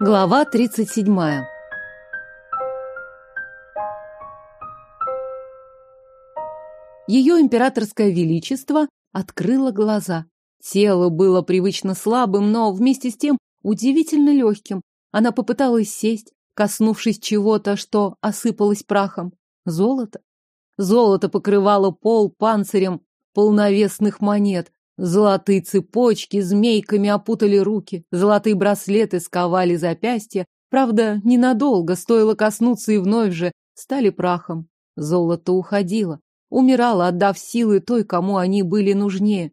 Глава 37. Ее императорское величество открыло глаза. Тело было привычно слабым, но вместе с тем удивительно легким. Она попыталась сесть, коснувшись чего-то, что осыпалось прахом. Золото? Золото покрывало пол панцирем полновесных монет. Золотые цепочки змейками опутали руки, золотые браслеты сковали запястья. Правда, ненадолго, стоило коснуться и вновь же стали прахом. Золото уходило, умирало, отдав силы той, кому они были нужнее.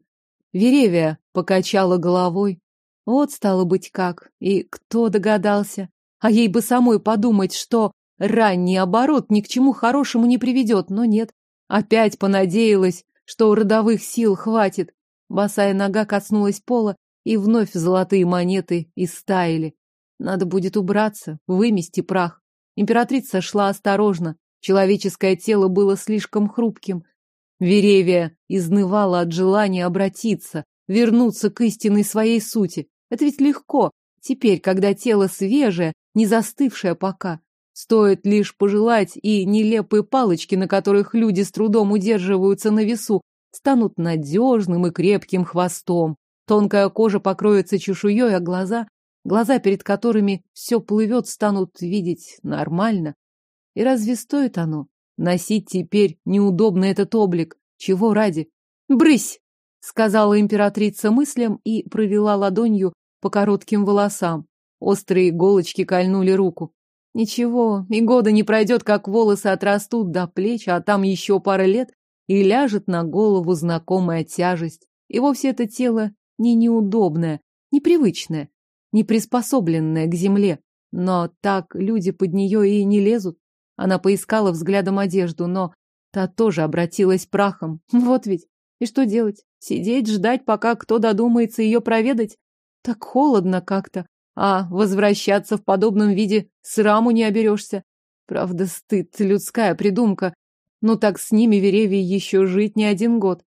Веревия покачала головой. Вот стало быть как, и кто догадался. А ей бы самой подумать, что ранний оборот ни к чему хорошему не приведет, но нет. Опять понадеялась, что у родовых сил хватит. Босая нога коснулась пола, и вновь золотые монеты истаяли. Надо будет убраться, вымести прах. Императрица шла осторожно. Человеческое тело было слишком хрупким. Веревия изнывала от желания обратиться, вернуться к истинной своей сути. Это ведь легко. Теперь, когда тело свежее, не застывшее пока. Стоит лишь пожелать, и нелепые палочки, на которых люди с трудом удерживаются на весу, станут надежным и крепким хвостом. Тонкая кожа покроется чешуей, а глаза, глаза, перед которыми все плывет, станут видеть нормально. И разве стоит оно? Носить теперь неудобно этот облик. Чего ради? «Брысь!» — сказала императрица мыслям и провела ладонью по коротким волосам. Острые иголочки кольнули руку. Ничего, и года не пройдет, как волосы отрастут до плеч, а там еще пара лет, и ляжет на голову знакомая тяжесть. И вовсе это тело не неудобное, непривычное, не приспособленное к земле. Но так люди под нее и не лезут. Она поискала взглядом одежду, но та тоже обратилась прахом. Вот ведь. И что делать? Сидеть, ждать, пока кто додумается ее проведать? Так холодно как-то. А возвращаться в подобном виде сраму не оберешься. Правда, стыд, людская придумка. Ну так с ними Веревии еще жить не один год.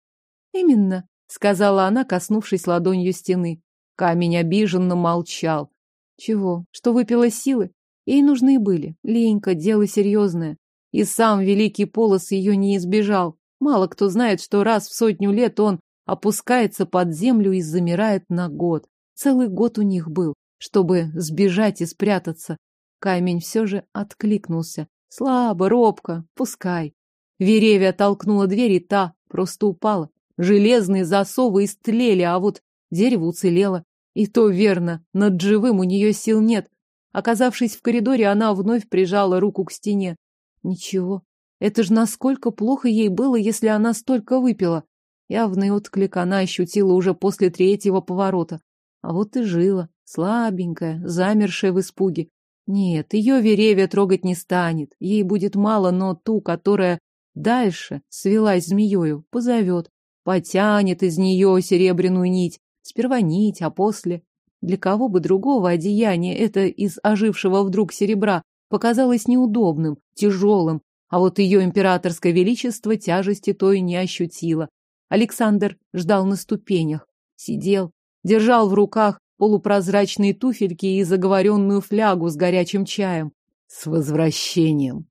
Именно, сказала она, коснувшись ладонью стены. Камень обиженно молчал. Чего? Что выпила силы? Ей нужны были. Ленька, дело серьезное. И сам великий полос ее не избежал. Мало кто знает, что раз в сотню лет он опускается под землю и замирает на год. Целый год у них был, чтобы сбежать и спрятаться. Камень все же откликнулся. Слабо, робко, пускай. Веревия толкнула дверь, и та просто упала. Железные засовы истлели, а вот дерево уцелело. И то верно, над живым у нее сил нет. Оказавшись в коридоре, она вновь прижала руку к стене. Ничего. Это же насколько плохо ей было, если она столько выпила. Явный отклик она ощутила уже после третьего поворота. А вот и жила, слабенькая, замершая в испуге. Нет, ее Веревия трогать не станет. Ей будет мало, но ту, которая Дальше свелась змеёю, позовет, потянет из нее серебряную нить. Сперва нить, а после... Для кого бы другого одеяние это из ожившего вдруг серебра показалось неудобным, тяжелым, а вот ее императорское величество тяжести той не ощутило. Александр ждал на ступенях, сидел, держал в руках полупрозрачные туфельки и заговоренную флягу с горячим чаем. С возвращением! —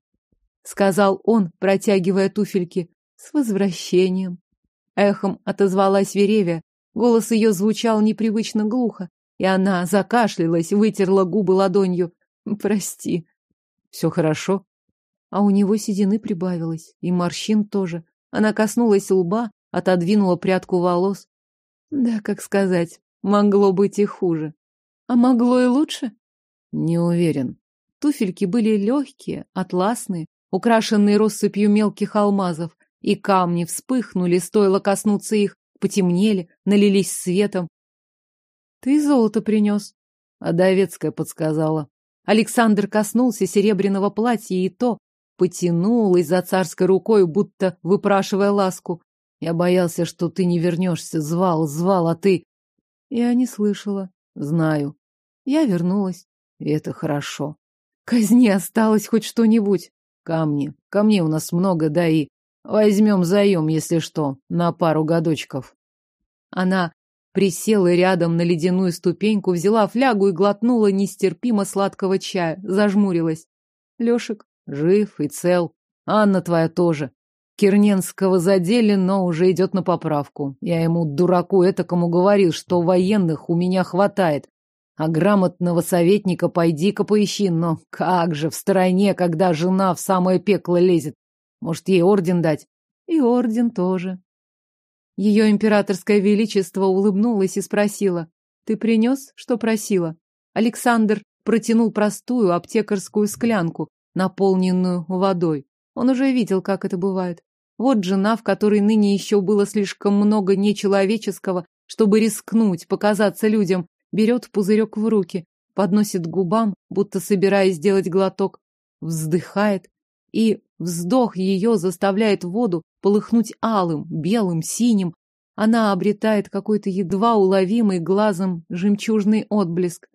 сказал он, протягивая туфельки. «С возвращением!» Эхом отозвалась Веревия. Голос ее звучал непривычно глухо, и она закашлялась, вытерла губы ладонью. «Прости». «Все хорошо?» А у него седины прибавилось, и морщин тоже. Она коснулась лба, отодвинула прядку волос. Да, как сказать, могло быть и хуже. А могло и лучше? Не уверен. Туфельки были легкие, атласные, украшенные россыпью мелких алмазов, и камни вспыхнули, стоило коснуться их, потемнели, налились светом. Ты золото принес, а Давецкая подсказала. Александр коснулся серебряного платья, и то потянулась за царской рукой, будто выпрашивая ласку. Я боялся, что ты не вернешься, звал, звал, а ты... Я не слышала. Знаю. Я вернулась. И это хорошо. Казни осталось хоть что-нибудь. Камни. Камней у нас много, да и... Возьмем заем, если что, на пару годочков. Она присела рядом на ледяную ступеньку, взяла флягу и глотнула нестерпимо сладкого чая, зажмурилась. Лешек жив и цел. Анна твоя тоже. Керненского задели, но уже идет на поправку. Я ему, дураку этакому, говорил, что военных у меня хватает. А грамотного советника пойди-ка поищи. Но как же в стороне, когда жена в самое пекло лезет? Может, ей орден дать? И орден тоже. Ее императорское величество улыбнулась и спросила. Ты принес, что просила? Александр протянул простую аптекарскую склянку, наполненную водой. Он уже видел, как это бывает. Вот жена, в которой ныне еще было слишком много нечеловеческого, чтобы рискнуть, показаться людям, берет пузырек в руки, подносит губам, будто собираясь сделать глоток, вздыхает, и вздох ее заставляет воду полыхнуть алым, белым, синим. Она обретает какой-то едва уловимый глазом жемчужный отблеск.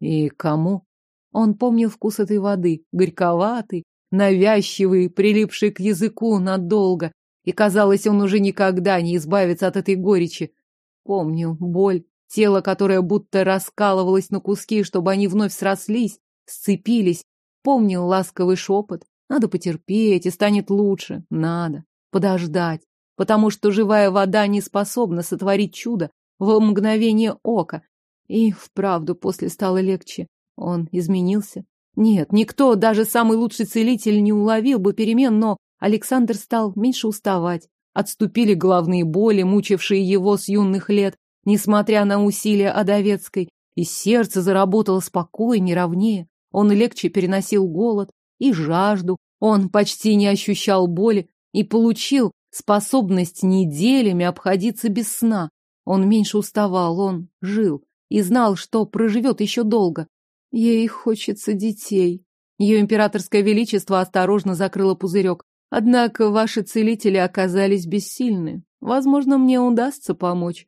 И кому? Он помнил вкус этой воды, горьковатый, навязчивый, прилипший к языку надолго, и казалось, он уже никогда не избавится от этой горечи. Помнил боль, тело, которое будто раскалывалось на куски, чтобы они вновь срослись, сцепились. Помнил ласковый шепот. Надо потерпеть, и станет лучше. Надо подождать, потому что живая вода не способна сотворить чудо в мгновение ока. И вправду после стало легче. Он изменился. Нет, никто, даже самый лучший целитель, не уловил бы перемен, но Александр стал меньше уставать. Отступили головные боли, мучившие его с юных лет, несмотря на усилия Адовецкой, и сердце заработало спокойнее, ровнее. Он легче переносил голод и жажду, он почти не ощущал боли и получил способность неделями обходиться без сна. Он меньше уставал, он жил и знал, что проживет еще долго. Ей хочется детей. Ее императорское величество осторожно закрыло пузырек. Однако ваши целители оказались бессильны. Возможно, мне удастся помочь.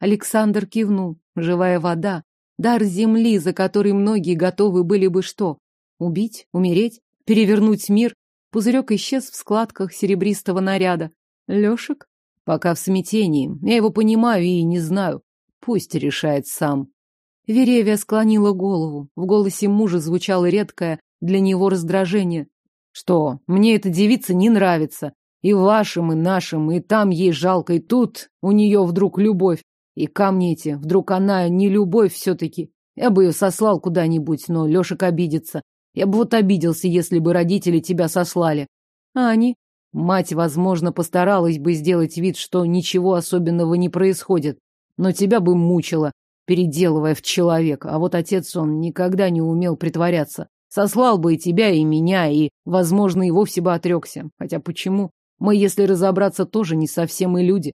Александр кивнул. Живая вода. Дар земли, за который многие готовы были бы что? Убить? Умереть? Перевернуть мир? Пузырек исчез в складках серебристого наряда. Лешек? Пока в смятении. Я его понимаю и не знаю. Пусть решает сам. Веревия склонила голову. В голосе мужа звучало редкое для него раздражение. Что, мне эта девица не нравится. И вашим, и нашим, и там ей жалко, и тут у нее вдруг любовь. И камни эти, вдруг она не любовь все-таки. Я бы ее сослал куда-нибудь, но Лешек обидится. Я бы вот обиделся, если бы родители тебя сослали. А они? Мать, возможно, постаралась бы сделать вид, что ничего особенного не происходит, но тебя бы мучила, переделывая в человека. А вот отец, он никогда не умел притворяться. Сослал бы и тебя, и меня, и, возможно, и вовсе бы отрекся. Хотя почему? Мы, если разобраться, тоже не совсем и люди.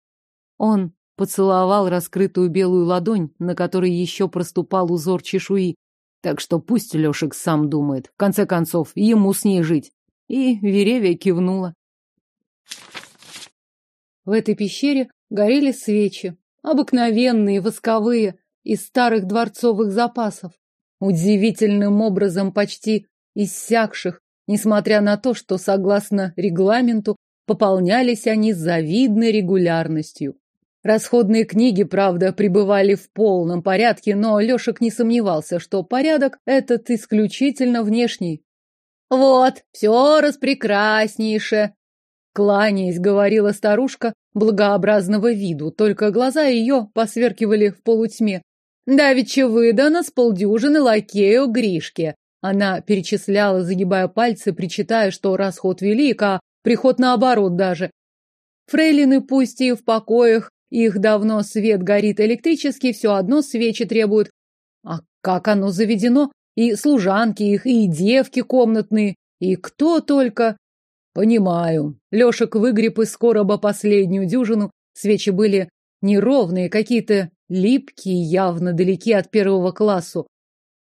Он поцеловал раскрытую белую ладонь, на которой еще проступал узор чешуи. Так что пусть Лешек сам думает. В конце концов, ему с ней жить. И Веревия кивнула. В этой пещере горели свечи. Обыкновенные, восковые из старых дворцовых запасов, удивительным образом почти иссякших, несмотря на то, что, согласно регламенту, пополнялись они завидной регулярностью. Расходные книги, правда, пребывали в полном порядке, но Лешек не сомневался, что порядок этот исключительно внешний. «Вот, все распрекраснейше!» Кланяясь, говорила старушка благообразного виду, только глаза ее посверкивали в полутьме. Давеча выдано с полдюжины лакею Гришке. Она перечисляла, загибая пальцы, причитая, что расход велик, а приход наоборот даже. Фрейлины пусть и в покоях, их давно свет горит электрический, все одно свечи требуют. А как оно заведено? И служанки их, и девки комнатные, и кто только... Понимаю. Лешек выгреб из короба последнюю дюжину. Свечи были неровные, какие-то липкие, явно далеки от первого классу.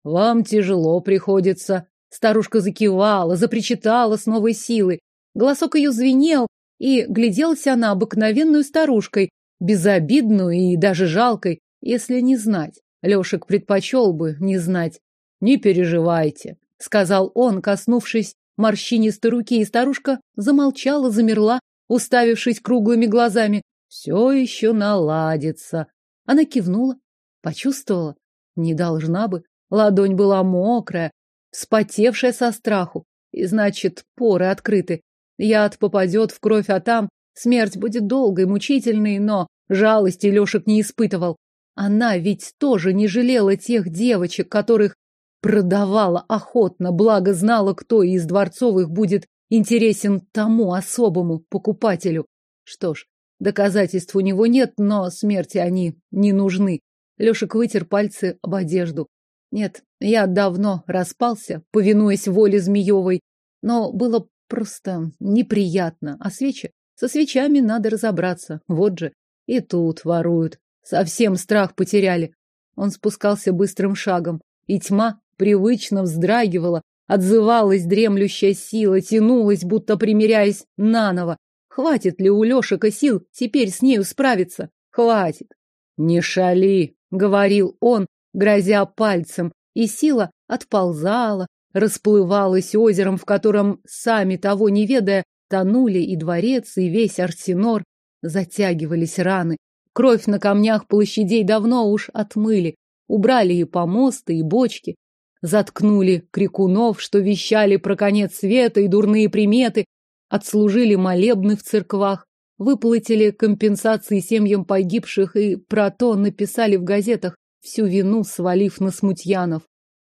Вам тяжело приходится. Старушка закивала, запричитала с новой силой. Голосок ее звенел, и гляделась она обыкновенную старушкой, безобидную и даже жалкой, если не знать. Лешек предпочел бы не знать. Не переживайте, сказал он, коснувшись морщинистой руки, и старушка замолчала, замерла, уставившись круглыми глазами. Все еще наладится. Она кивнула, почувствовала. Не должна бы. Ладонь была мокрая, вспотевшая со страху. И значит, поры открыты. Яд попадет в кровь, а там смерть будет долгой, мучительной, но жалости Лешек не испытывал. Она ведь тоже не жалела тех девочек, которых продавала охотно, благо знала, кто из дворцовых будет интересен тому особому покупателю. Что ж, доказательств у него нет, но смерти они не нужны. Лешек вытер пальцы об одежду. Нет, я давно распался, повинуясь воле Змеевой, но было просто неприятно. А свечи? Со свечами надо разобраться. Вот же. И тут воруют. Совсем страх потеряли. Он спускался быстрым шагом, и тьма привычно вздрагивала, отзывалась дремлющая сила, тянулась, будто примиряясь наново. Хватит ли у Лешика сил теперь с нею справиться? Хватит. Не шали, говорил он, грозя пальцем, и сила отползала, расплывалась озером, в котором, сами того не ведая, тонули и дворец, и весь Арсенор, затягивались раны. Кровь на камнях площадей давно уж отмыли, убрали и помосты, и бочки, заткнули крикунов, что вещали про конец света и дурные приметы, отслужили молебны в церквах, выплатили компенсации семьям погибших и про то написали в газетах, всю вину свалив на смутьянов.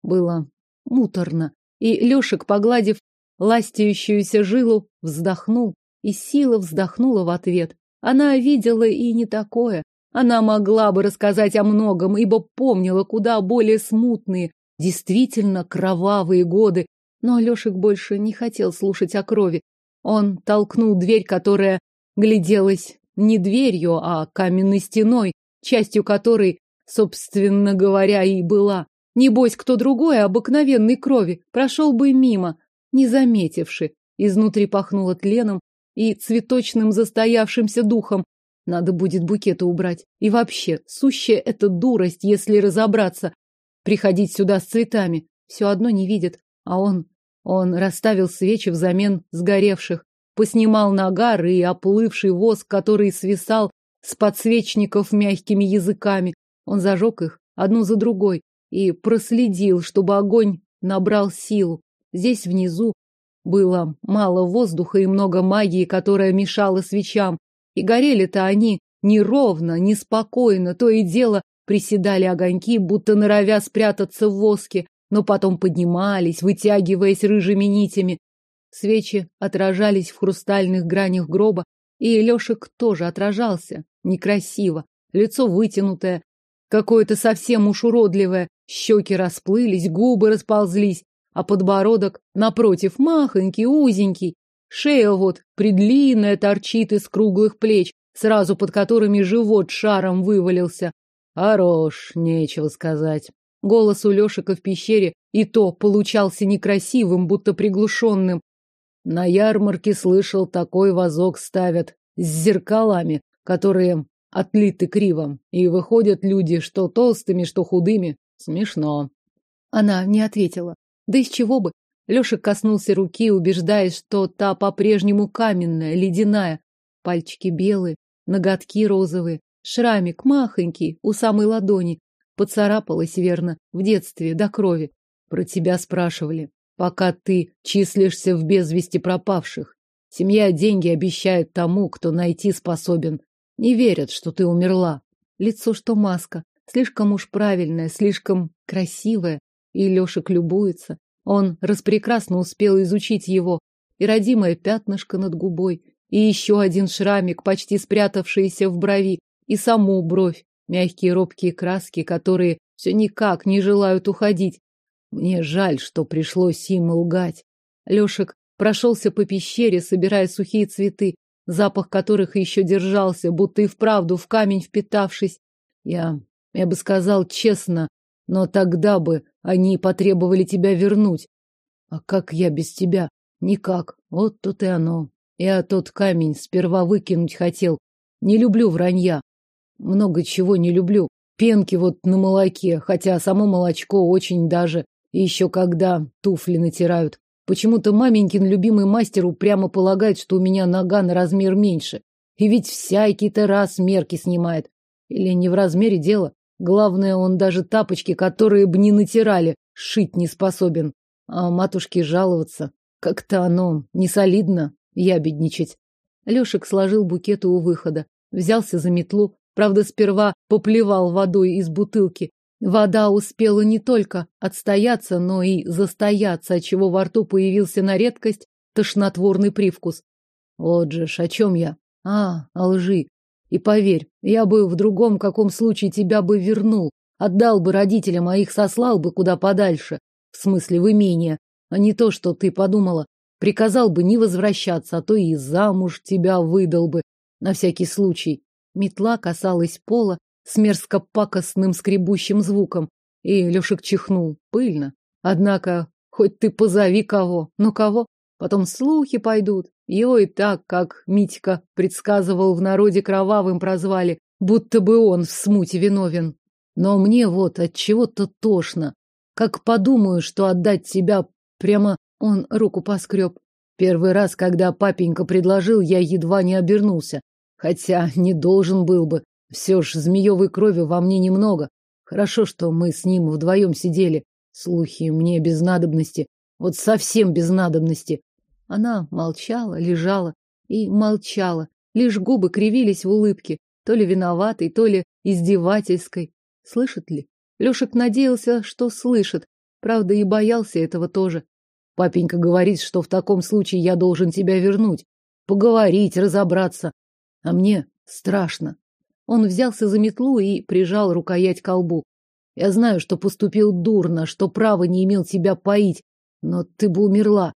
Было муторно, и Лешек, погладив ластяющуюся жилу, вздохнул, и сила вздохнула в ответ. Она видела и не такое. Она могла бы рассказать о многом, ибо помнила куда более смутные, действительно кровавые годы, но Лешек больше не хотел слушать о крови. Он толкнул дверь, которая гляделась не дверью, а каменной стеной, частью которой собственно говоря, и была. Небось, кто другой, обыкновенной крови, прошел бы мимо, не заметивши. Изнутри пахнуло тленом и цветочным застоявшимся духом. Надо будет букеты убрать. И вообще, сущая эта дурость, если разобраться. Приходить сюда с цветами. Все одно не видит. А он... Он расставил свечи взамен сгоревших. Поснимал нагар и оплывший воск, который свисал с подсвечников мягкими языками. Он зажег их одну за другой и проследил, чтобы огонь набрал силу. Здесь внизу было мало воздуха и много магии, которая мешала свечам. И горели-то они неровно, неспокойно, то и дело приседали огоньки, будто норовя спрятаться в воске, но потом поднимались, вытягиваясь рыжими нитями. Свечи отражались в хрустальных гранях гроба, и Лешек тоже отражался, некрасиво, лицо вытянутое, Какое-то совсем уж уродливое. Щеки расплылись, губы расползлись, а подбородок, напротив, махонький, узенький. Шея вот предлинная торчит из круглых плеч, сразу под которыми живот шаром вывалился. Хорош, нечего сказать. Голос у Лешика в пещере и то получался некрасивым, будто приглушенным. На ярмарке слышал, такой вазок ставят с зеркалами, которые отлиты криво, и выходят люди что толстыми, что худыми. Смешно. Она не ответила. Да из чего бы? Лешек коснулся руки, убеждаясь, что та по-прежнему каменная, ледяная. Пальчики белые, ноготки розовые, шрамик махонький у самой ладони. Поцарапалась, верно, в детстве, до крови. Про тебя спрашивали. Пока ты числишься в безвести пропавших. Семья деньги обещает тому, кто найти способен. Не верят, что ты умерла. Лицо, что маска. Слишком уж правильное, слишком красивое. И Лешек любуется. Он распрекрасно успел изучить его. И родимое пятнышко над губой, и еще один шрамик, почти спрятавшийся в брови, и саму бровь, мягкие робкие краски, которые все никак не желают уходить. Мне жаль, что пришлось им лгать. Лешек прошелся по пещере, собирая сухие цветы, запах которых еще держался, будто и вправду в камень впитавшись. Я, я бы сказал честно, но тогда бы они потребовали тебя вернуть. А как я без тебя? Никак. Вот тут и оно. Я тот камень сперва выкинуть хотел. Не люблю вранья. Много чего не люблю. Пенки вот на молоке, хотя само молочко очень даже. И еще когда туфли натирают. Почему-то маменькин любимый мастер упрямо полагает, что у меня нога на размер меньше. И ведь всякий-то раз мерки снимает. Или не в размере дела. Главное, он даже тапочки, которые бы не натирали, шить не способен. А матушке жаловаться. Как-то оно не солидно ябедничать. Лешек сложил букеты у выхода, взялся за метлу, правда, сперва поплевал водой из бутылки. Вода успела не только отстояться, но и застояться, отчего во рту появился на редкость тошнотворный привкус. Вот же ж, о чем я? А, о лжи. И поверь, я бы в другом каком случае тебя бы вернул, отдал бы родителям, а их сослал бы куда подальше, в смысле в имение, а не то, что ты подумала. Приказал бы не возвращаться, а то и замуж тебя выдал бы, на всякий случай. Метла касалась пола с мерзко-пакостным скребущим звуком, и Лешек чихнул. Пыльно. Однако, хоть ты позови кого, но кого? Потом слухи пойдут. Его и так, как Митька предсказывал в народе кровавым прозвали, будто бы он в смуте виновен. Но мне вот от чего-то тошно. Как подумаю, что отдать тебя прямо он руку поскреб. Первый раз, когда папенька предложил, я едва не обернулся. Хотя не должен был бы. Все ж змеевой крови во мне немного. Хорошо, что мы с ним вдвоем сидели. Слухи мне без надобности. Вот совсем без надобности. Она молчала, лежала и молчала. Лишь губы кривились в улыбке, то ли виноватой, то ли издевательской. Слышит ли? Лешек надеялся, что слышит. Правда, и боялся этого тоже. Папенька говорит, что в таком случае я должен тебя вернуть. Поговорить, разобраться. А мне страшно. Он взялся за метлу и прижал рукоять к колбу. Я знаю, что поступил дурно, что права не имел тебя поить, но ты бы умерла.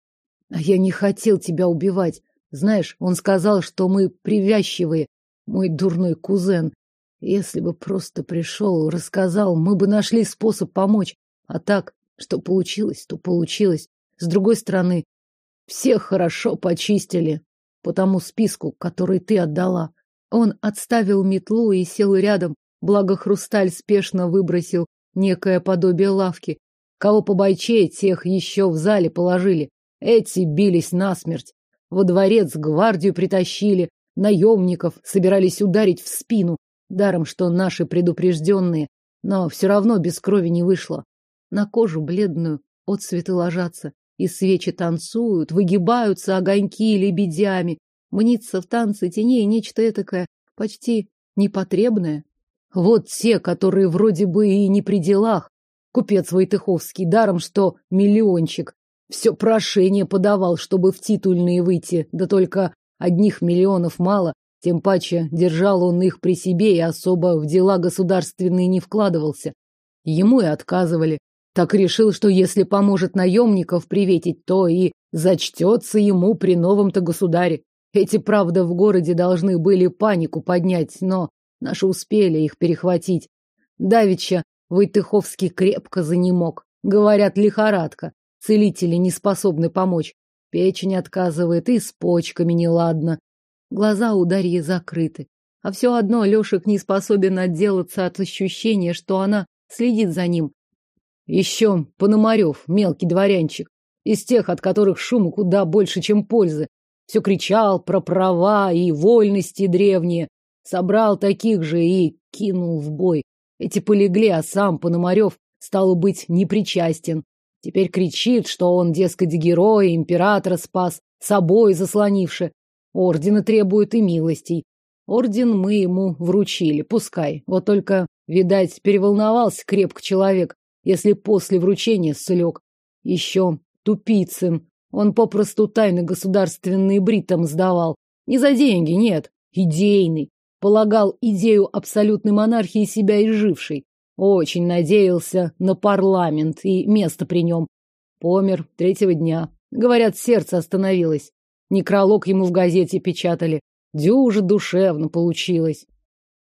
А я не хотел тебя убивать. Знаешь, он сказал, что мы привязчивые, мой дурной кузен. Если бы просто пришел, рассказал, мы бы нашли способ помочь. А так, что получилось, то получилось. С другой стороны, всех хорошо почистили по тому списку, который ты отдала. Он отставил метлу и сел рядом, благо хрусталь спешно выбросил некое подобие лавки. Кого побойчее, тех еще в зале положили. Эти бились насмерть. Во дворец гвардию притащили, наемников собирались ударить в спину. Даром, что наши предупрежденные, но все равно без крови не вышло. На кожу бледную отцветы ложатся, и свечи танцуют, выгибаются огоньки лебедями. Мнится в танце теней нечто этакое, почти непотребное. Вот те, которые вроде бы и не при делах. Купец Войтыховский, даром что миллиончик. Все прошение подавал, чтобы в титульные выйти, да только одних миллионов мало, тем паче держал он их при себе и особо в дела государственные не вкладывался. Ему и отказывали. Так решил, что если поможет наемников приветить, то и зачтется ему при новом-то государе. Эти, правда, в городе должны были панику поднять, но наши успели их перехватить. Давича Войтыховский крепко занемог. Говорят, лихорадка. Целители не способны помочь. Печень отказывает, и с почками неладно. Глаза у Дарьи закрыты. А все одно Лешек не способен отделаться от ощущения, что она следит за ним, еще Пономарев, мелкий дворянчик, из тех, от которых шума куда больше, чем пользы. Все кричал про права и вольности древние. Собрал таких же и кинул в бой. Эти полегли, а сам Пономарев, стал быть, непричастен. Теперь кричит, что он, дескать, герой, императора спас, собой заслонивши. Ордена требует и милостей. Орден мы ему вручили, пускай. Вот только, видать, переволновался крепко человек, если после вручения слег. Еще Тупицын. Он попросту тайны государственные бритам сдавал. Не за деньги, нет. Идейный. Полагал идею абсолютной монархии себя изжившей. Очень надеялся на парламент и место при нем. Помер третьего дня. Говорят, сердце остановилось. Некролог ему в газете печатали. Дюже душевно получилось.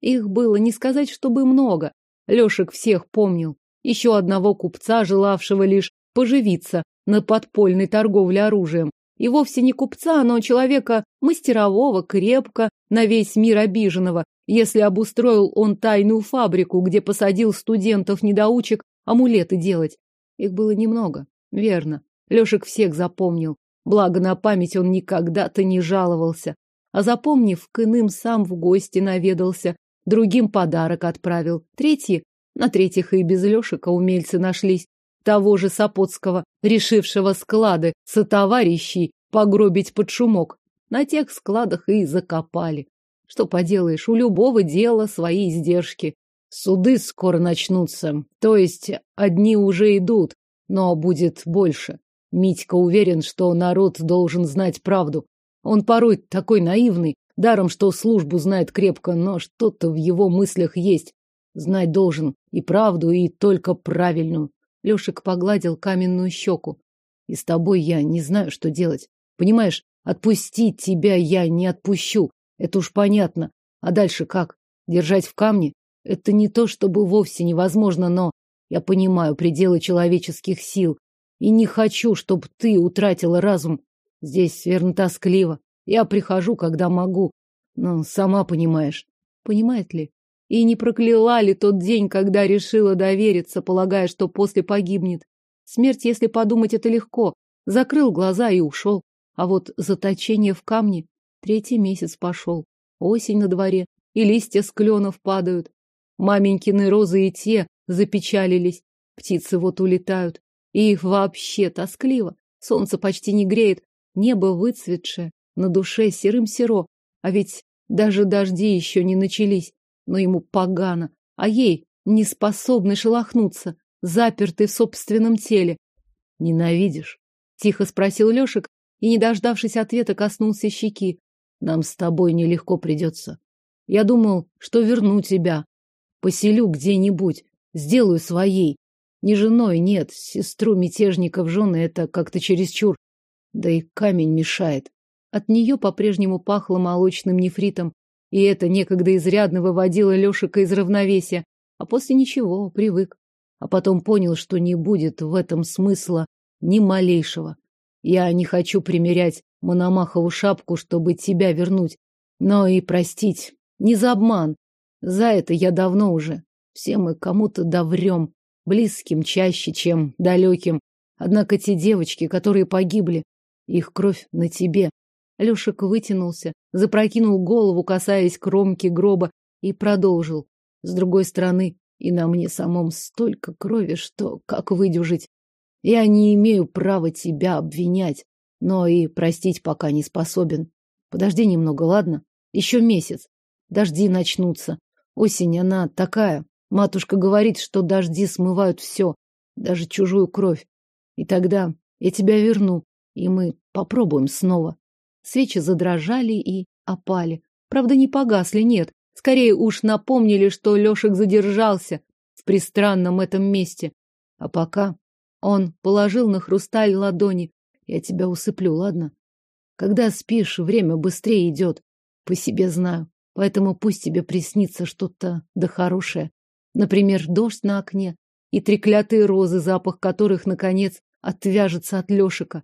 Их было не сказать, чтобы много. Лешек всех помнил еще одного купца, желавшего лишь поживиться на подпольной торговле оружием. И вовсе не купца, но человека мастерового, крепко, на весь мир обиженного, если обустроил он тайную фабрику, где посадил студентов-недоучек амулеты делать. Их было немного, верно. Лешек всех запомнил. Благо на память он никогда-то не жаловался. А запомнив, к иным сам в гости наведался, другим подарок отправил, третьи, на третьих и без Лешика умельцы нашлись, того же Сапотского, решившего склады сотоварищей погробить под шумок. На тех складах и закопали. Что поделаешь, у любого дела свои издержки. Суды скоро начнутся, то есть одни уже идут, но будет больше. Митька уверен, что народ должен знать правду. Он порой такой наивный, даром, что службу знает крепко, но что-то в его мыслях есть. Знать должен и правду, и только правильную. Лешек погладил каменную щеку. И с тобой я не знаю, что делать. Понимаешь, отпустить тебя я не отпущу. Это уж понятно. А дальше как? Держать в камне? Это не то, чтобы вовсе невозможно, но я понимаю пределы человеческих сил. И не хочу, чтобы ты утратила разум. Здесь, верно, тоскливо. Я прихожу, когда могу. Но сама понимаешь. Понимает ли? И не прокляла ли тот день, когда решила довериться, полагая, что после погибнет? Смерть, если подумать, это легко. Закрыл глаза и ушел. А вот заточение в камне третий месяц пошел. Осень на дворе, и листья с кленов падают. Маменькины розы и те запечалились. Птицы вот улетают. И их вообще тоскливо. Солнце почти не греет. Небо выцветшее, на душе серым серо. А ведь даже дожди еще не начались но ему погано, а ей не способны шелохнуться, запертый в собственном теле. Ненавидишь? Тихо спросил Лешек и, не дождавшись ответа, коснулся щеки. Нам с тобой нелегко придется. Я думал, что верну тебя. Поселю где-нибудь, сделаю своей. Не женой, нет, сестру мятежников жены это как-то чересчур. Да и камень мешает. От нее по-прежнему пахло молочным нефритом, и это некогда изрядно выводило Лешика из равновесия. А после ничего, привык. А потом понял, что не будет в этом смысла ни малейшего. Я не хочу примерять Мономахову шапку, чтобы тебя вернуть, но и простить. Не за обман. За это я давно уже. Все мы кому-то доврем. Близким чаще, чем далеким. Однако те девочки, которые погибли, их кровь на тебе. Лешек вытянулся, запрокинул голову, касаясь кромки гроба, и продолжил. С другой стороны, и на мне самом столько крови, что как выдюжить? Я не имею права тебя обвинять, но и простить пока не способен. Подожди немного, ладно? Еще месяц. Дожди начнутся. Осень, она такая. Матушка говорит, что дожди смывают все, даже чужую кровь. И тогда я тебя верну, и мы попробуем снова. Свечи задрожали и опали. Правда, не погасли, нет. Скорее уж напомнили, что Лешек задержался в пристранном этом месте. А пока он положил на хрусталь ладони. Я тебя усыплю, ладно? Когда спишь, время быстрее идет. По себе знаю. Поэтому пусть тебе приснится что-то да хорошее. Например, дождь на окне и треклятые розы, запах которых, наконец, отвяжется от Лешика.